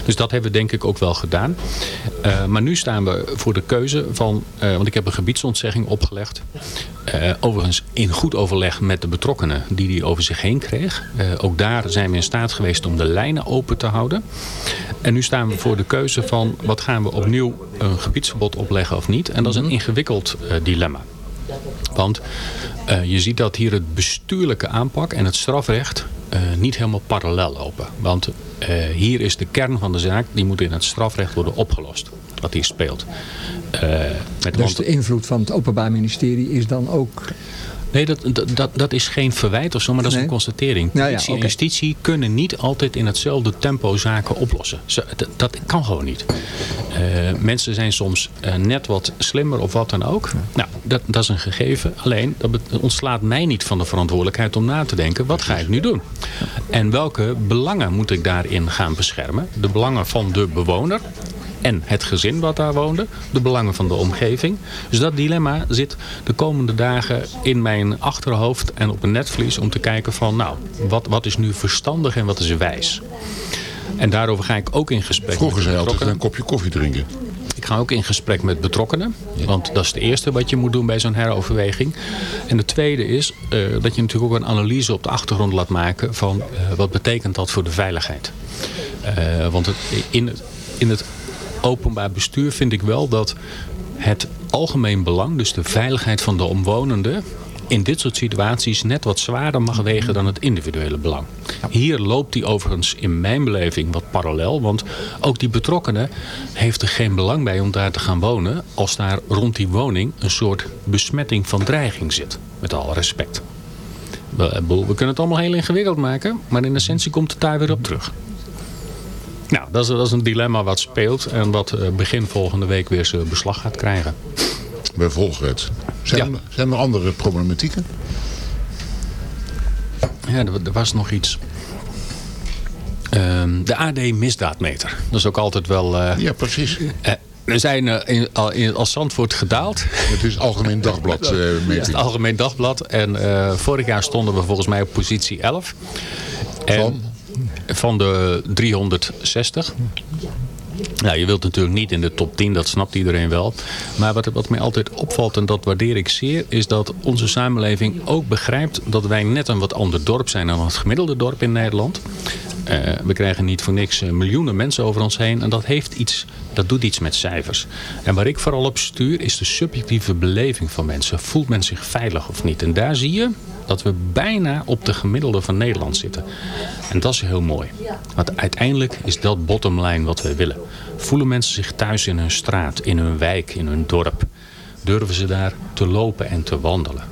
Dus dat hebben we denk ik ook wel gedaan. Uh, maar nu staan we voor de keuze van... Uh, want ik heb een gebiedsontzegging opgelegd. Uh, overigens in goed overleg met de betrokkenen die die over zich heen kreeg. ook daar zijn we in staat geweest om de lijnen open te houden. En nu staan we voor de keuze van... wat gaan we opnieuw een gebiedsverbod opleggen of niet. En dat is een ingewikkeld dilemma. Want je ziet dat hier het bestuurlijke aanpak en het strafrecht... Uh, niet helemaal parallel lopen. Want uh, hier is de kern van de zaak, die moet in het strafrecht worden opgelost. Wat hier speelt. Uh, met dus de invloed van het Openbaar Ministerie is dan ook... Nee, dat, dat, dat is geen verwijt of zo, maar dat is een constatering. Politie ja, ja, okay. en justitie kunnen niet altijd in hetzelfde tempo zaken oplossen. Zo, dat, dat, kan gewoon niet. Uh, mensen zijn soms uh, net wat slimmer of wat dan ook. Ja. Nou, dat, dat is een gegeven. Alleen, dat ontslaat mij niet van de verantwoordelijkheid om na te denken, wat ga ik nu doen? En welke belangen moet ik daarin gaan beschermen? De belangen van de bewoner en het gezin wat daar woonde, de belangen van de omgeving. Dus dat dilemma zit de komende dagen in mijn achterhoofd en op een netvlies om te kijken van, nou, wat, wat is nu verstandig en wat is wijs? En daarover ga ik ook in gesprek. Vroeger zei altijd een kopje koffie drinken. Ik ga ook in gesprek met betrokkenen. Want dat is het eerste wat je moet doen bij zo'n heroverweging. En het tweede is eh, dat je natuurlijk ook een analyse op de achtergrond laat maken... van eh, wat betekent dat voor de veiligheid. Uh, want het, in, in het openbaar bestuur vind ik wel dat het algemeen belang... dus de veiligheid van de omwonenden in dit soort situaties net wat zwaarder mag wegen dan het individuele belang. Hier loopt die overigens in mijn beleving wat parallel. Want ook die betrokkenen heeft er geen belang bij om daar te gaan wonen... als daar rond die woning een soort besmetting van dreiging zit. Met alle respect. We, we kunnen het allemaal heel ingewikkeld maken... maar in essentie komt het daar weer op terug. Nou, dat is, dat is een dilemma wat speelt... en wat eh, begin volgende week weer zijn beslag gaat krijgen bij Volgred. Zijn, er, zijn er andere problematieken? Ja, er, er was nog iets. Uh, de AD-misdaadmeter. Dat is ook altijd wel... Uh, ja, precies. Uh, we zijn in, in, als Zandvoort gedaald. Het is het Algemeen Dagblad. *laughs* Uh, het, het Algemeen Dagblad. En vorig jaar stonden we volgens mij op positie 11. En van? Van de 360. Nou, je wilt natuurlijk niet in de top 10, dat snapt iedereen wel. Maar wat, wat mij altijd opvalt, en dat waardeer ik zeer... is dat onze samenleving ook begrijpt dat wij net een wat ander dorp zijn... dan het gemiddelde dorp in Nederland. Uh, we krijgen niet voor niks uh, miljoenen mensen over ons heen. En dat, heeft iets, dat doet iets met cijfers. En waar ik vooral op stuur is de subjectieve beleving van mensen. Voelt men zich veilig of niet? En daar zie je dat we bijna op de gemiddelde van Nederland zitten. En dat is heel mooi. Want uiteindelijk is dat bottomline wat we willen. Voelen mensen zich thuis in hun straat, in hun wijk, in hun dorp? Durven ze daar te lopen en te wandelen?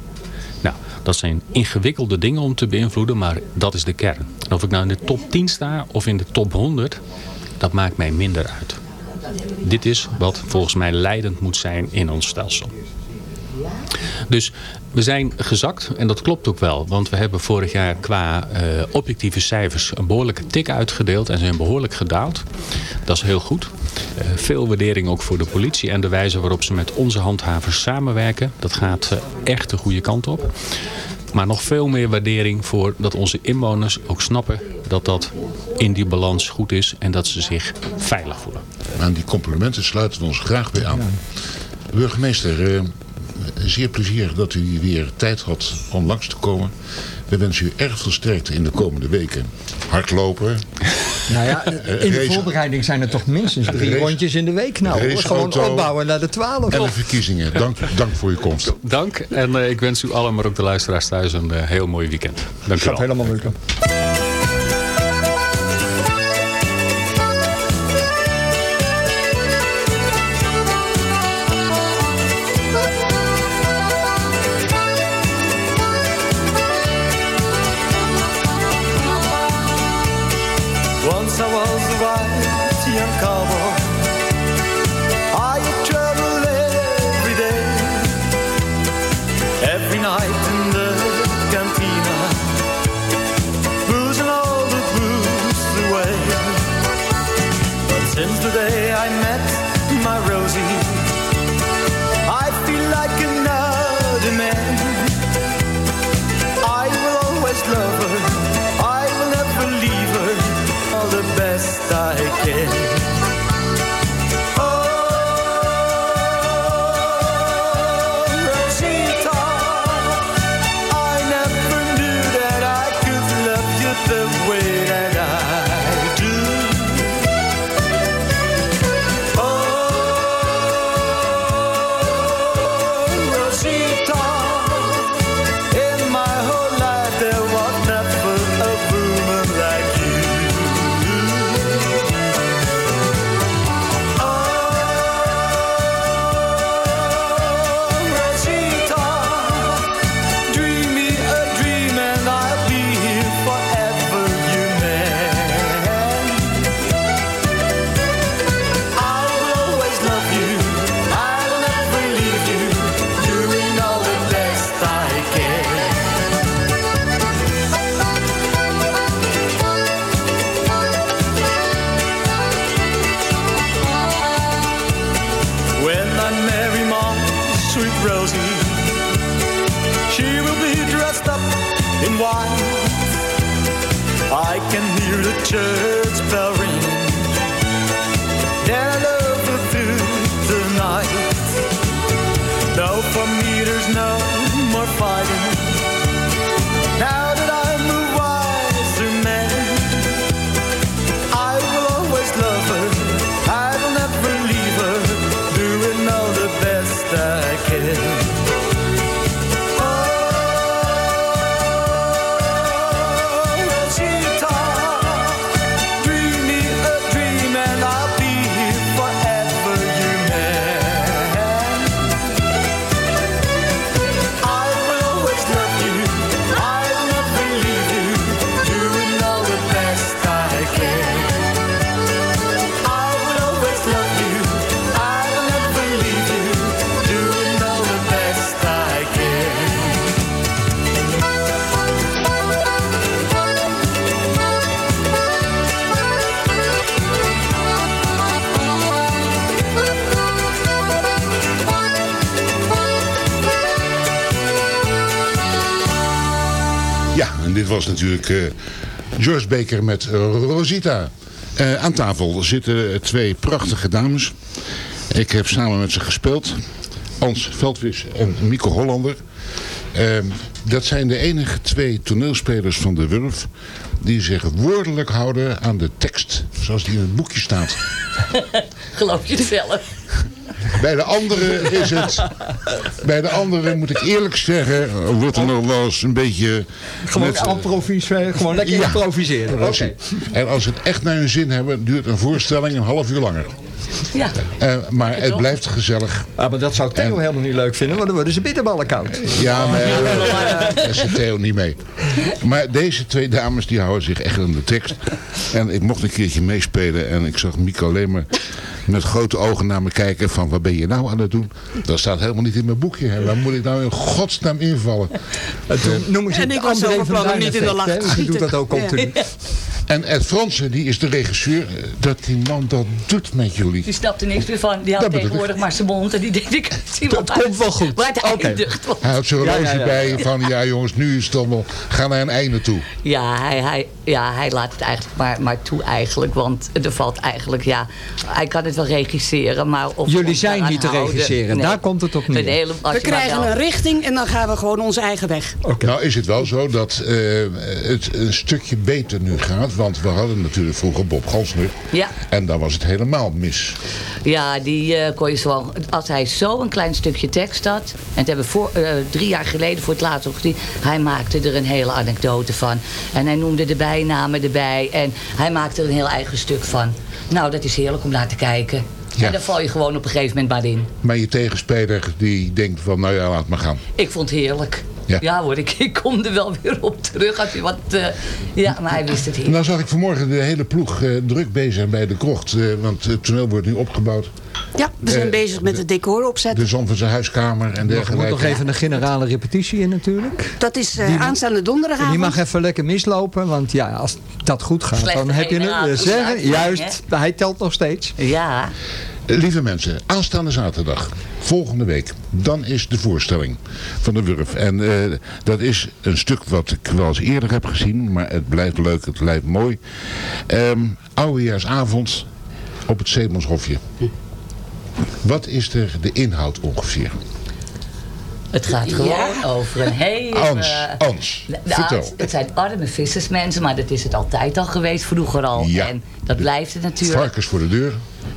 Nou, dat zijn ingewikkelde dingen om te beïnvloeden, maar dat is de kern. En of ik nou in de top 10 sta of in de top 100, dat maakt mij minder uit. Dit is wat volgens mij leidend moet zijn in ons stelsel. Dus we zijn gezakt en dat klopt ook wel. Want we hebben vorig jaar qua uh, objectieve cijfers een behoorlijke tik uitgedeeld. En zijn behoorlijk gedaald. Dat is heel goed. Uh, veel waardering ook voor de politie en de wijze waarop ze met onze handhavers samenwerken. Dat gaat uh, echt de goede kant op. Maar nog veel meer waardering voor dat onze inwoners ook snappen dat dat in die balans goed is en dat ze zich veilig voelen. Aan die complimenten sluiten we ons graag bij aan. Burgemeester, zeer plezierig dat u weer tijd had om langs te komen. We wensen u erg veel sterkte in de komende weken. Hardlopen. Nou ja, in de voorbereiding zijn er toch minstens drie rondjes in de week. Nou, hoor. gewoon opbouwen naar de twaalf. En de verkiezingen. Dank, dank voor uw komst. Dank. En uh, ik wens u allen, maar ook de luisteraars thuis, een uh, heel mooi weekend. Dank u wel. Gaat helemaal lukken. Rosie. She will be dressed up in white. I can hear the church bell ring. Then I through the night. Though for me there's no more fighting. Was natuurlijk George Baker met Rosita. Uh, aan tafel zitten twee prachtige dames. Ik heb samen met ze gespeeld. Ans Veldwis en Mieke Hollander. Uh, dat zijn de enige twee toneelspelers van de Wurf die zich woordelijk houden aan de tekst zoals die in het boekje staat. *laughs* Geloof je het zelf? Bij de anderen is het... Bij de anderen moet ik eerlijk zeggen... wordt er nog wel eens een beetje... Gewoon improviseren. Gewoon lekker ja, improviseren. Okay. En als ze het echt naar hun zin hebben... duurt een voorstelling een half uur langer. Ja. Uh, maar het blijft gezellig. Ah, maar dat zou Theo en... helemaal niet leuk vinden, want dan worden ze bitterballen koud. Ja, maar daar zit Theo niet mee. Maar deze twee dames die houden zich echt aan de tekst. En ik mocht een keertje meespelen en ik zag Mico alleen maar met grote ogen naar me kijken van wat ben je nou aan het doen? Dat staat helemaal niet in mijn boekje. Hè. Waar moet ik nou in godsnaam invallen? En toen noem ik en ik was van niet in de lach Die doet dat ook continu. En Ed Fransen, die is de regisseur, dat die man dat doet met jullie. Die snapte niks meer van. Die had tegenwoordig maar zijn mond. En die *laughs* deed ik zie Dat komt wel goed. Waar het okay. eindigt. Hij had zijn horloge ja, ja, ja, bij van, ja jongens, nu is het allemaal, ga naar een einde toe. Ja, hij, hij, ja, hij laat het eigenlijk maar, maar toe eigenlijk. Want er valt eigenlijk, ja, hij kan het wel regisseren. Maar of jullie zijn niet te regisseren, daar komt het op neer. we krijgen een richting en dan gaan we gewoon onze eigen weg. Okay. Nou is het wel zo dat uh, het een stukje beter nu gaat. Want we hadden natuurlijk vroeger Bob Gansner. Ja. En dan was het helemaal mis. Ja, die uh, kon je zo Als hij zo een klein stukje tekst had. En het hebben voor, uh, drie jaar geleden voor het laatst. Hij maakte er een hele anekdote van. En hij noemde de bijnamen erbij. En hij maakte er een heel eigen stuk van. Nou, dat is heerlijk om naar te kijken. Ja. En dan val je gewoon op een gegeven moment bij in. Maar je tegenspeler die denkt van, nou ja, laat maar gaan. Ik vond het heerlijk. Ja, ja hoor, ik, ik, kom er wel weer op terug. Als je wat, uh, ja, maar hij wist het hier. Nou zag ik vanmorgen de hele ploeg uh, druk bezig bij de krocht. Uh, want het toneel wordt nu opgebouwd. Ja, we zijn bezig met het decor opzetten. De Zandvoortse huiskamer en dergelijke. Er moet nog even een generale repetitie in natuurlijk. Dat is uh, aanstaande donderdagavond. Die mag even lekker mislopen. Want ja, als dat goed gaat, Slechte dan heb je het zeggen. Juist, hij telt nog steeds. Ja. Lieve mensen, aanstaande zaterdag, volgende week, dan is de voorstelling van de Wurf. En uh, dat is een stuk wat ik wel eens eerder heb gezien, maar het blijft leuk, het blijft mooi. Um, oudejaarsavond op het Zeemanshofje. Wat is er de inhoud ongeveer? Het gaat gewoon over een hele... Ans, Ans, vertel. Het zijn arme vissersmensen, maar dat is het altijd al geweest, vroeger al. Ja. En dat blijft het natuurlijk. Varkens voor de deur.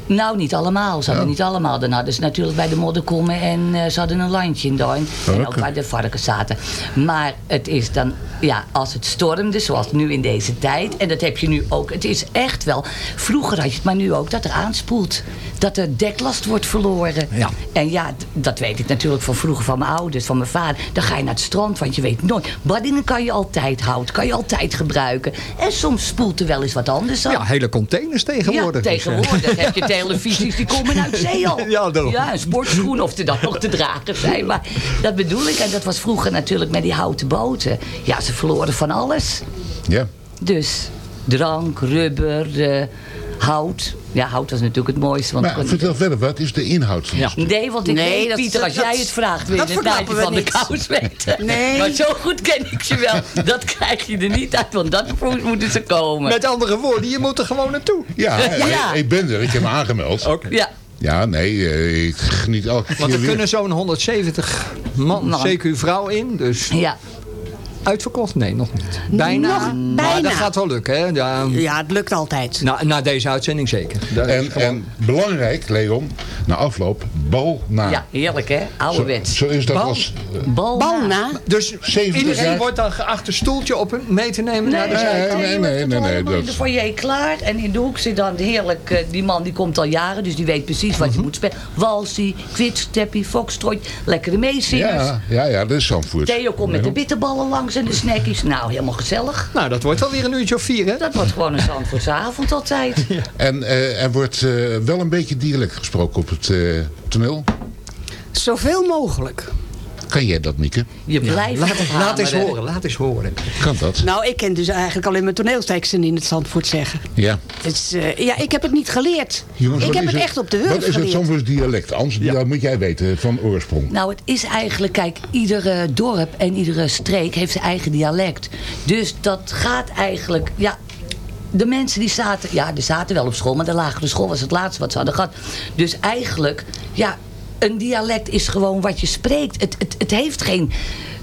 Nou, niet allemaal. Ze hadden Ja. niet allemaal. Dan hadden ze natuurlijk bij de modderkommen en eh, ze hadden een landje in Doorn. En ook waar de varkens zaten. Maar het is dan, ja, als het stormde, zoals nu in deze tijd. En dat heb je nu ook. Het is echt wel, vroeger had je het maar nu ook, dat er aanspoelt. Dat er deklast wordt verloren. Ja. En ja, dat weet ik natuurlijk van vroeger van mijn ouders, van mijn vader. Dan ga je naar het strand, want je weet nooit. Baddingen kan je altijd houden, kan je altijd gebruiken. En soms spoelt er wel eens wat anders aan. Ja, hele containers tegenwoordig. Ja, Dus, eh, tegenwoordig heb je televisies die komen uit zee *laughs* al. Ja, daarom. Ja, een sportschoen of er dan nog te dragen zijn. Maar dat bedoel ik. En dat was vroeger natuurlijk met die houten boten. Ja, ze verloren van alles. Ja. Dus drank, rubber, eh, hout. Ja, hout was natuurlijk het mooiste. Want Maar vertel verder, wat is de inhoud van stuk? Nee, want ik Nee, weet, dat- Pieter, als dat- jij het vraagt, wil je dat het naadje van de niet. kous weten. Nee. Maar zo goed ken ik je wel. Dat krijg je er niet uit, want dat moeten ze komen. Met andere woorden, je moet er gewoon naartoe. Ja, Ja. Ik, ik ben er, ik heb me aangemeld. Ja, Ja, nee, eh, ik geniet elke Want er weer. kunnen zo'n 170 man, Man. CQ vrouw in. Dus ja. Uitverkocht? Nee, nog niet. Bijna. Nog Maar bijna. dat gaat wel lukken. Hè? Ja, Ja, het lukt altijd. na, na deze uitzending zeker. Dat En, gewoon- en belangrijk, Leon, na afloop, bal na. ja, heerlijk hè? Zo, Ouderwets. zo is dat Bal- als... Bal, Bal na. Dus 70 iedereen jaar. wordt dan geacht een stoeltje op hem mee te nemen naar de Nee, zijkant. nee, je nee, wordt nee, nee, helemaal in de dat- foyer klaar. En in de hoek zit dan heerlijk... eh, die man die komt al jaren, dus die weet precies wat Mhm. je moet spelen. Walsie, kwitsteppie, foxtrot, lekkere meezingers. Ja, ja, ja, dat is Zandvoort. Theo komt met de bitterballen langs en de snackies. Nou, helemaal gezellig. Nou, dat wordt wel weer een uurtje of vier, hè? Dat wordt gewoon een *laughs* Zandvoortse avond altijd. En eh, er wordt eh, wel een beetje dialect gesproken op het eh, toneel. Zoveel mogelijk. Kan jij dat, Mieke? Je blijft laat, het laat eens horen, laat eens horen. Kan dat? Nou, ik ken dus eigenlijk alleen mijn toneelteksten in het Zandvoort zeggen. Ja. Dus, eh, ja, ik heb het niet geleerd. Jongens, ik heb het echt op de Wurf Wat is het. Zandvoorts dialect? Ans, dat moet jij weten van oorsprong. Nou, het is eigenlijk, kijk, iedere dorp en iedere streek heeft zijn eigen dialect. Dus dat gaat eigenlijk, ja, de mensen die zaten, ja, die zaten wel op school, maar de lagere school was het laatste wat ze hadden gehad. Dus eigenlijk, ja, een dialect is gewoon wat je spreekt. Het, het, het heeft geen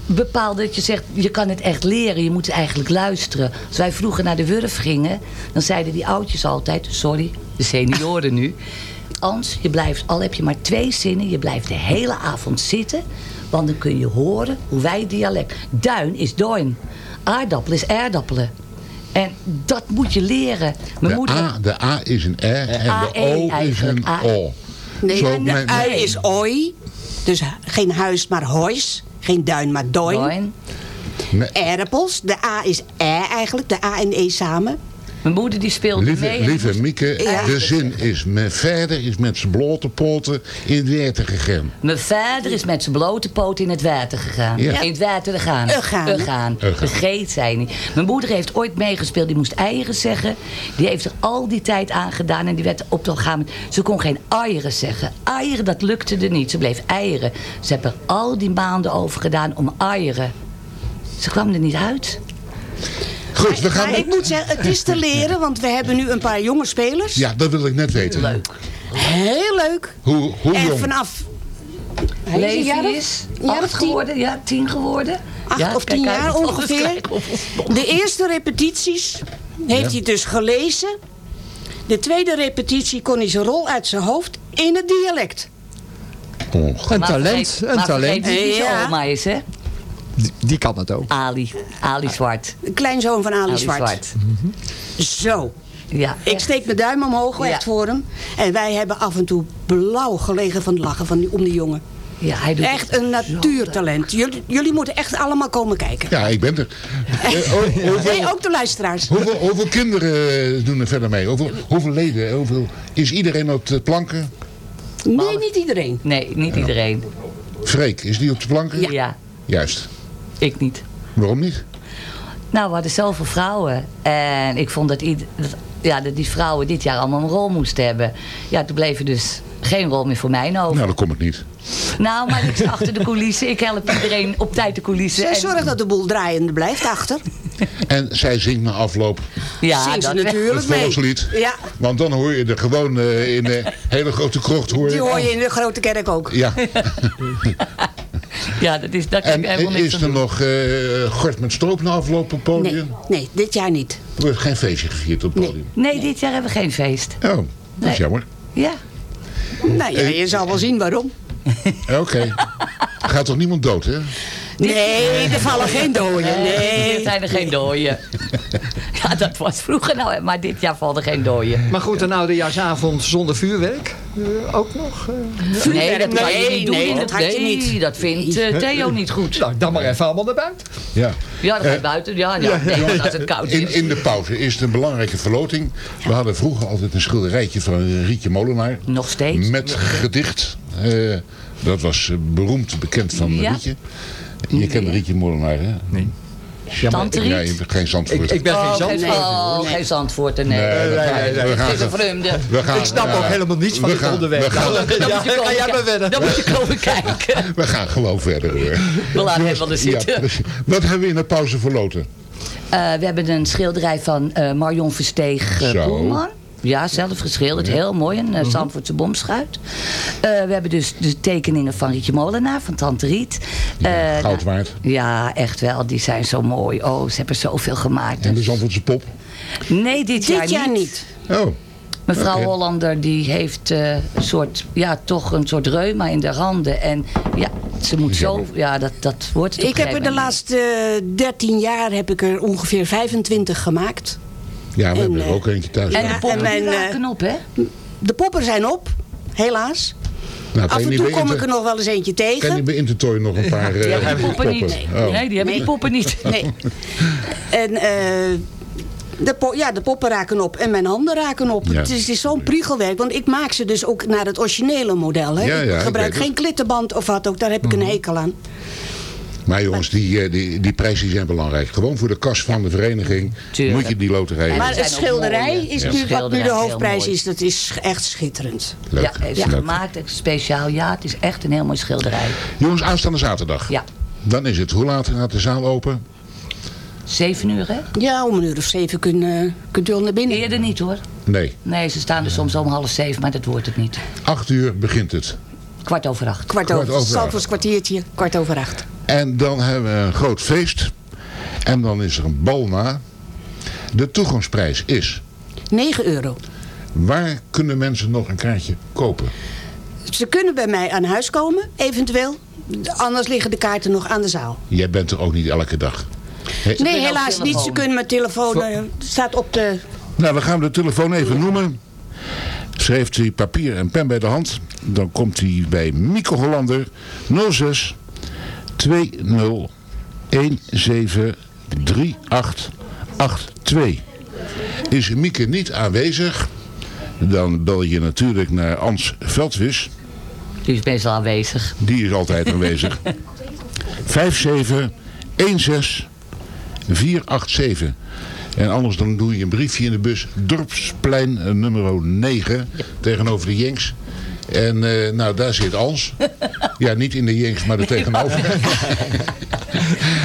bepaalde, dat je zegt, je kan het echt leren, je moet eigenlijk luisteren. Als wij vroeger naar de Wurf gingen, dan zeiden die oudjes altijd, sorry, de senioren nu. Ans, je blijft, al heb je maar twee zinnen, je blijft de hele avond zitten. Want dan kun je horen hoe wij dialect. Duin is doin. Aardappel is aardappelen. En dat moet je leren. Mijn De moeder... A, de A is een R en de E O is eigenlijk. een AE. O. Nee, Zo, de mijn- ui is oi. Dus geen huis, maar hois. Geen duin, maar doin. Aardappels. De A is e eigenlijk. De A en E samen. Mijn moeder die speelde Lieve, mee. en lieve moest- Mieke, Ja. de zin is... Mijn vader is met zijn blote poten in het water gegaan. Mijn vader is met zijn blote poot in het water gegaan. Ja. In het water gaan. Gegaan. Gegaan. Vergeet zij niet. Mijn moeder heeft ooit meegespeeld. Die moest eieren zeggen. Die heeft er al die tijd aan gedaan. En die werd op de gaan. Ze kon geen eieren zeggen. Eieren, dat lukte er niet. Ze bleef eieren. Ze hebben er al die maanden over gedaan om eieren. Ze kwam er niet uit. Goed, we gaan... Maar ik moet zeggen, het is te leren. Want we hebben nu een paar jonge spelers. Ja, dat wil ik net weten. Leuk. Heel leuk. Hoe, hoe En jong? vanaf... Hij is een Levi jaar is een jaar acht geworden. Ja, tien geworden. Acht ja, of tien jaar ongeveer. *laughs* De eerste repetities heeft hij dus gelezen. De tweede repetitie kon hij zijn rol uit zijn hoofd in het dialect. Ongelooflijk. Een talent, een talent. wie zijn Ja. oma is, hè? Die, die kan het ook. Ali. Ali Zwart. Kleinzoon van Ali, Ali Zwart. Zwart. Zo. Ja, Ik steek mijn duim omhoog, Ja. voor hem. En wij hebben af en toe blauw gelegen van het lachen van die, om die jongen. Ja, hij doet Echt een natuurtalent. Jullie, jullie moeten echt allemaal komen kijken. Ja, ik ben er. *laughs* Eh, oh, hoeveel, Nee, ook de luisteraars. hoeveel, hoeveel kinderen doen er verder mee? Hoeveel, hoeveel leden? Hoeveel, is iedereen op de planken? Nee, niet iedereen. Nee, niet iedereen. Freek, is die op de planken? Ja. Juist. Ik niet. Waarom niet? Nou, we hadden zoveel vrouwen. En ik vond dat, ieder, dat, ja, dat die vrouwen dit jaar allemaal een rol moesten hebben. Ja, toen bleef er dus geen rol meer voor mij over. Nou, dat kom ik niet. Nou, maar ik sta achter de coulissen. Ik help iedereen op tijd de coulissen. Zij En- zorgt dat de boel draaiende blijft achter. En zij zingt na afloop ja, Zingt ze dat natuurlijk het mee. volkslied. Ja, Want dan hoor je er gewoon eh, in de hele grote krocht. Hoor die hoor je in de grote kerk ook. Ja, *laughs* Ja, dat is, daar kan en ik helemaal niks is er doen. nog eh gort met stroop na afloop op het podium? Nee, nee, dit jaar niet. Er wordt geen feestje gevierd op het Nee. podium. Nee, dit jaar hebben we geen feest. Oh, dat is jammer. Ja. Nou ja, je zal wel zien waarom. Oké. *laughs* Gaat toch niemand dood, hè? Nee, er vallen geen doden. Nee, Nee. er zijn er geen dooien. *laughs* *laughs* ja, dat was vroeger nou, maar dit jaar vallen er geen dooien. Maar goed, een oudejaarsavond zonder vuurwerk. eh, ook nog. eh. Nee, dat kan je niet doen. nee, dat had je niet. dat vindt eh, Theo niet goed. Nou, dan maar even allemaal naar buiten. Ja. Ja, dan ga je buiten. Ja, ja, nee, want als het koud In, is. in de pauze is het een belangrijke verloting. We hadden vroeger altijd een schilderijtje van Rietje Molenaar. Nog steeds. Met gedicht. Eh, dat was beroemd bekend van Ja. Rietje. Je kent Rietje Molenaar, hè? Nee. Ja, Riet? je bent geen zandvoort. Ik, ik ben geen Oh, zandvoort. geen, oh, geen zandvoorter, nee. Nee, we nee, gaan- nee, nee. we Het gaan- is een vreemde. we gaan- Ik snap ja, ook helemaal niets van dit gaan- onderwerp. we gaan- Nou, Dan ja, moet je *laughs* ga komen jij maar kijken. verder. Dan moet je komen kijken. *laughs* We gaan gewoon verder hoor. We laten hem wel Ja, zitten. precies. Wat hebben we in de pauze verloten? Eh, we hebben een schilderij van eh, Marion Versteeg uh. Poelman. Ja, zelf geschilderd. Heel mooi. Een uh, Zandvoortse bomschuit. Eh, we hebben dus de tekeningen van Rietje Molenaar, van Tante Riet. Ja, Eh, goud nou, waard. ja, echt wel. Die zijn zo mooi. Oh, ze hebben zoveel gemaakt. En de Zandvoortse pop? Nee, dit, Dit jaar niet. Oh. Mevrouw. Hollander die heeft eh, een soort, ja, toch een soort reuma in de handen. En ja, ze moet zo, ja, dat, dat wordt Ik heb er de laatste eh, 13 jaar heb ik er ongeveer 25 gemaakt. Ja, we En, hebben er eh, ook eentje thuis. En Ja, de poppen en die mijn, raken op, hè? De poppen zijn op, helaas. nou, Af en toe kom ik er nog wel eens eentje Kan je tegen. bij Intertoy nog een paar Die eh, hebben die poppen niet. Oh. Nee, die hebben die poppen niet. Nee. En eh, De, po- ja, de poppen raken op en mijn handen raken op. Ja. Het is, zo'n priegelwerk, want ik maak ze dus ook naar het originele model. Hè. Ja, ja, ik ik gebruik geen klittenband of wat ook, daar heb ik een hekel aan. Maar jongens, die, eh, die, die prijzen zijn belangrijk. Gewoon voor de kas van de vereniging Tuurlijk. moet je die loterij Maar het schilderij is Ja. nu, wat nu de hoofdprijs is, dat is echt schitterend. Leuk. Ja, heeft Leuk. gemaakt, speciaal. Ja, het is echt een heel mooi schilderij. Jongens, aanstaande zaterdag. Ja, Dan is het, hoe laat gaat de zaal open? zeven uur hè? Ja, om een uur of zeven kun, eh, kunt u al naar binnen. Eerder niet hoor. Nee, Nee, ze staan er soms om half zeven, maar dat wordt het niet. acht uur begint het. Kwart over acht. Kwart Kwart over, over acht. Zandvoorts kwartiertje, kwart over acht. En dan hebben we een groot feest. En dan is er een bal na. De toegangsprijs is... 9 euro. Waar kunnen mensen nog een kaartje kopen? Ze kunnen bij mij aan huis komen, eventueel. Anders liggen de kaarten nog aan de zaal. Jij bent er ook niet elke dag. Nee, helaas niet. Ze kunnen mijn telefoon... eh, staat op de... Nou, dan gaan we de telefoon even noemen. Schrijft hij papier en pen bij de hand. Dan komt hij bij Mieke Hollander 06 20 17 3882. Is Mieke niet aanwezig, dan bel je natuurlijk naar Ans Veldwis. Die is meestal aanwezig. Die is altijd aanwezig. 57 16 487. En anders dan doe je een briefje in de bus. Dorpsplein eh, nummer 9. Tegenover de Jenks. En eh, nou, daar zit Ans. *laughs* Ja, niet in de Jenks, maar er tegenover. *laughs*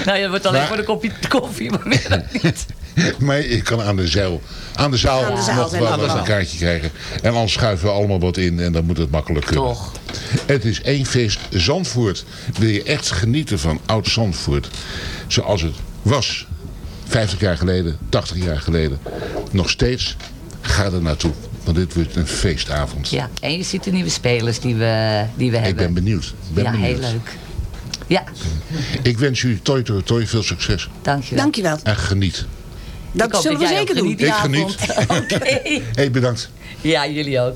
Nou, je wordt alleen Maar- voor de kopje koffie, maar meer niet. *laughs* maar je kan aan de zeil, aan de zaal, Aan de zaal nog zijn wel een kaartje krijgen. En anders schuiven we allemaal wat in en dan moet het makkelijk kunnen. Toch. Het is één feest Zandvoort. Wil je echt genieten van oud Zandvoort. Zoals het was. 50 jaar geleden, 80 jaar geleden. Nog steeds. Ga er naartoe. Want dit wordt een feestavond. Ja, en je ziet de nieuwe spelers die we, die we Ik hebben. ben benieuwd. Ben ja, benieuwd. heel leuk. Ja, Ik wens jullie toi toi toi veel succes. dankjewel. Dankjewel. En geniet. Dat Ik zullen we zeker doen. Ik geniet. *laughs* Oké. Hey, bedankt. Ja, jullie ook.